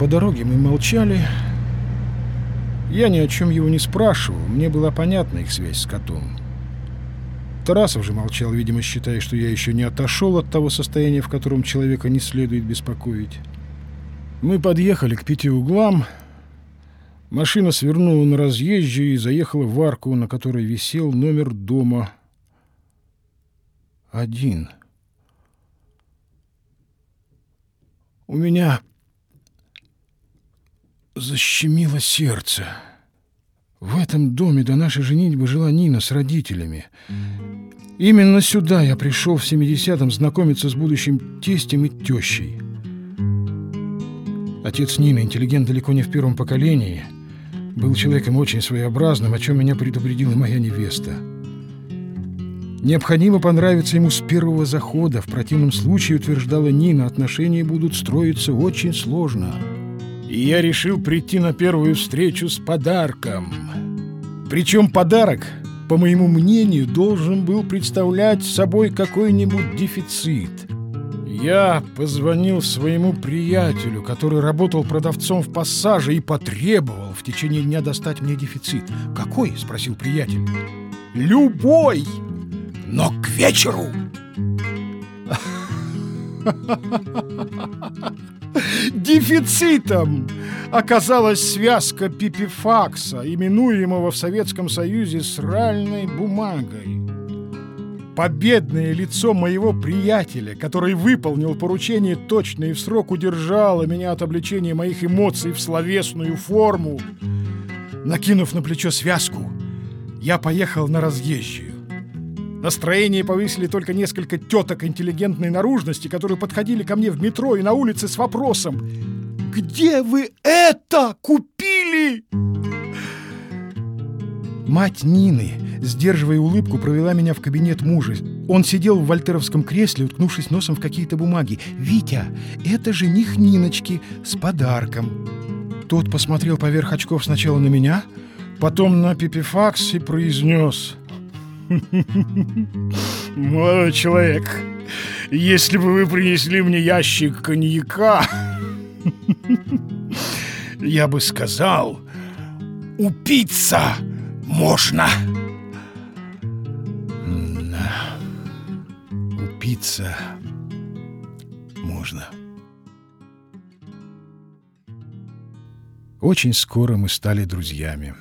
По дороге мы молчали. Я ни о чем его не спрашивал, мне была понятна их связь с котом. Тарасов же молчал, видимо, считая, что я еще не отошел от того состояния, в котором человека не следует беспокоить. Мы подъехали к пяти углам. Машина свернула на разъезжую и заехала в арку, на которой висел номер дома. Один. У меня защемило сердце. В этом доме до нашей женитьбы жила Нина с родителями. Именно сюда я пришел в 70-м знакомиться с будущим тестем и тещей. Отец Нины, интеллигент далеко не в первом поколении, был человеком очень своеобразным, о чем меня предупредила моя невеста. Необходимо понравиться ему с первого захода. В противном случае, утверждала Нина, отношения будут строиться очень сложно. И я решил прийти на первую встречу с подарком. Причем подарок, по моему мнению, должен был представлять собой какой-нибудь дефицит. Я позвонил своему приятелю, который работал продавцом в пассаже, и потребовал в течение дня достать мне дефицит. «Какой?» — спросил приятель. «Любой, но к вечеру!» Дефицитом оказалась связка пипифакса, именуемого в Советском Союзе сральной бумагой. Победное лицо моего приятеля, который выполнил поручение точно и в срок, удержало меня от обличения моих эмоций в словесную форму. Накинув на плечо связку, я поехал на разъезжую. Настроение повысили только несколько теток интеллигентной наружности, которые подходили ко мне в метро и на улице с вопросом «Где вы это купили?» Мать Нины, сдерживая улыбку, провела меня в кабинет мужа. Он сидел в вольтеровском кресле, уткнувшись носом в какие-то бумаги. «Витя, это жених Ниночки с подарком». Тот посмотрел поверх очков сначала на меня, потом на Пипифакс и произнес Молодой человек, если бы вы принесли мне ящик коньяка, я бы сказал, упиться можно. Упиться можно. Очень скоро мы стали друзьями.